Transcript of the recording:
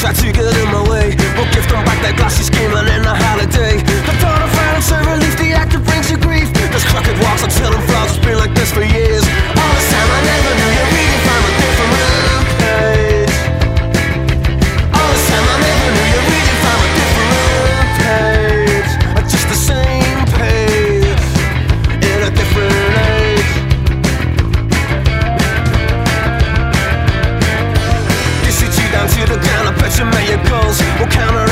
try to get in my way. We'll give them back their glossy scheming in a to make your goals. Will counter